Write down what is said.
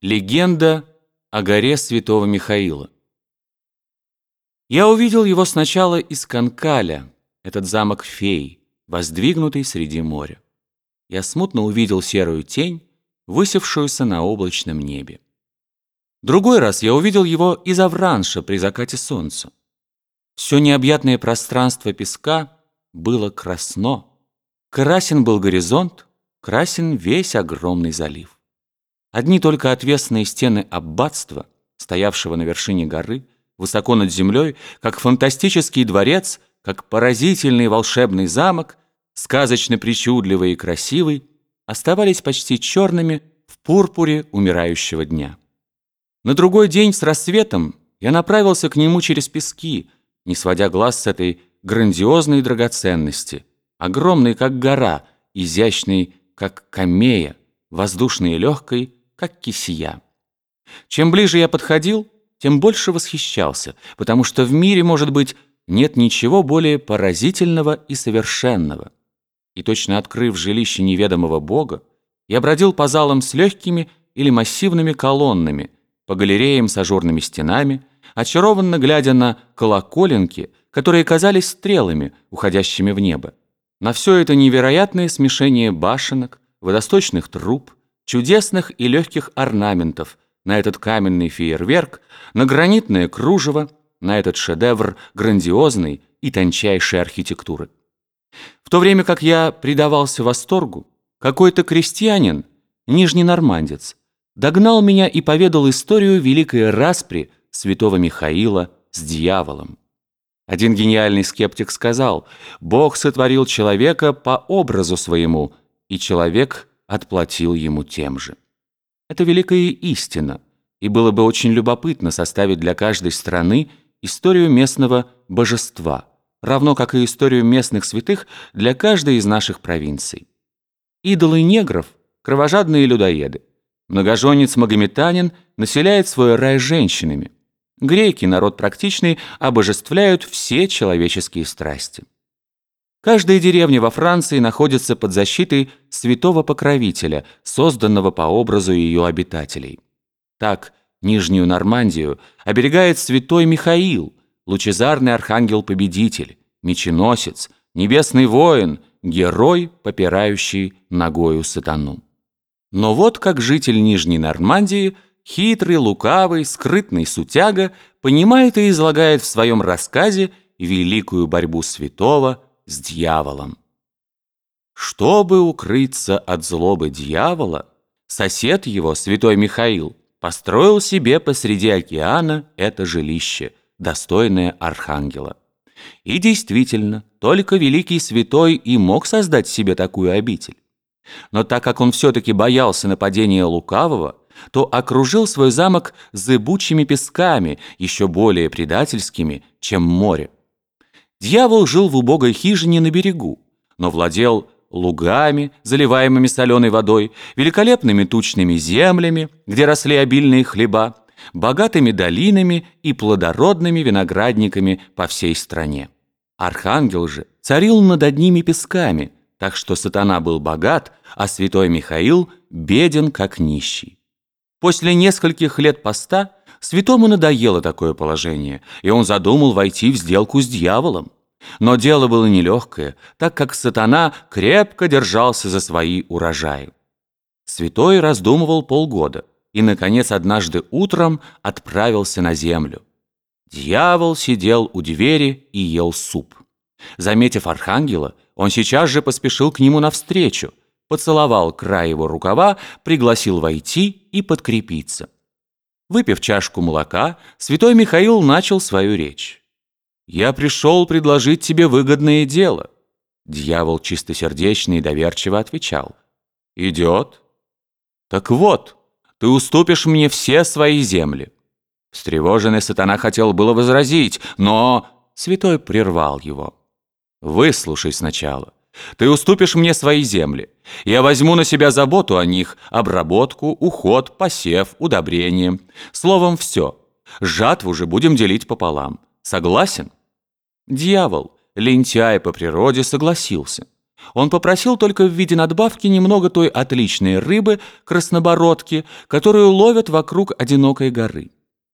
Легенда о горе Святого Михаила. Я увидел его сначала из Канкаля, этот замок фей, воздвигнутый среди моря. Я смутно увидел серую тень, высевшуюся на облачном небе. Другой раз я увидел его из Авранша при закате солнца. Все необъятное пространство песка было красно. Красен был горизонт, красен весь огромный залив. Одни только отвесные стены аббатства, стоявшего на вершине горы, высоко над землей, как фантастический дворец, как поразительный волшебный замок, сказочно причудливый и красивый, оставались почти черными в пурпуре умирающего дня. На другой день с рассветом я направился к нему через пески, не сводя глаз с этой грандиозной драгоценности, огромной, как гора, изящной, как камея, воздушной и легкой, как кисия. Чем ближе я подходил, тем больше восхищался, потому что в мире, может быть, нет ничего более поразительного и совершенного. И точно открыв жилище неведомого Бога, я бродил по залам с легкими или массивными колоннами, по галереям с ажурными стенами, очарованно глядя на колоколенки, которые казались стрелами, уходящими в небо. На все это невероятное смешение башенок, водосточных труб, чудесных и легких орнаментов на этот каменный фейерверк, на гранитное кружево, на этот шедевр грандиозной и тончайшей архитектуры. В то время как я предавался восторгу, какой-то крестьянин, нижний нормандец, догнал меня и поведал историю великой распри святого Михаила с дьяволом. Один гениальный скептик сказал, «Бог сотворил человека по образу своему, и человек отплатил ему тем же. Это великая истина, и было бы очень любопытно составить для каждой страны историю местного божества, равно как и историю местных святых для каждой из наших провинций. Идолы негров – кровожадные людоеды. Многоженец-магометанин населяет свой рай женщинами. Греки, народ практичный, обожествляют все человеческие страсти. Каждая деревня во Франции находится под защитой святого покровителя, созданного по образу ее обитателей. Так, Нижнюю Нормандию оберегает святой Михаил, лучезарный архангел-победитель, меченосец, небесный воин, герой, попирающий ногою сатану. Но вот как житель Нижней Нормандии, хитрый, лукавый, скрытный сутяга, понимает и излагает в своем рассказе великую борьбу святого с дьяволом. Чтобы укрыться от злобы дьявола, сосед его, святой Михаил, построил себе посреди океана это жилище, достойное архангела. И действительно, только великий святой и мог создать себе такую обитель. Но так как он все-таки боялся нападения лукавого, то окружил свой замок зыбучими песками, еще более предательскими, чем море. Дьявол жил в убогой хижине на берегу, но владел лугами, заливаемыми соленой водой, великолепными тучными землями, где росли обильные хлеба, богатыми долинами и плодородными виноградниками по всей стране. Архангел же царил над одними песками, так что сатана был богат, а святой Михаил беден, как нищий. После нескольких лет поста Святому надоело такое положение, и он задумал войти в сделку с дьяволом. Но дело было нелегкое, так как сатана крепко держался за свои урожаи. Святой раздумывал полгода и, наконец, однажды утром отправился на землю. Дьявол сидел у двери и ел суп. Заметив архангела, он сейчас же поспешил к нему навстречу, поцеловал край его рукава, пригласил войти и подкрепиться. Выпив чашку молока, святой Михаил начал свою речь. «Я пришел предложить тебе выгодное дело». Дьявол чистосердечно и доверчиво отвечал. «Идет». «Так вот, ты уступишь мне все свои земли». Встревоженный сатана хотел было возразить, но святой прервал его. «Выслушай сначала. Ты уступишь мне свои земли. Я возьму на себя заботу о них, обработку, уход, посев, удобрение. Словом, все. Жатву же будем делить пополам. Согласен? Дьявол, лентяй по природе, согласился. Он попросил только в виде надбавки немного той отличной рыбы, краснобородки, которую ловят вокруг одинокой горы.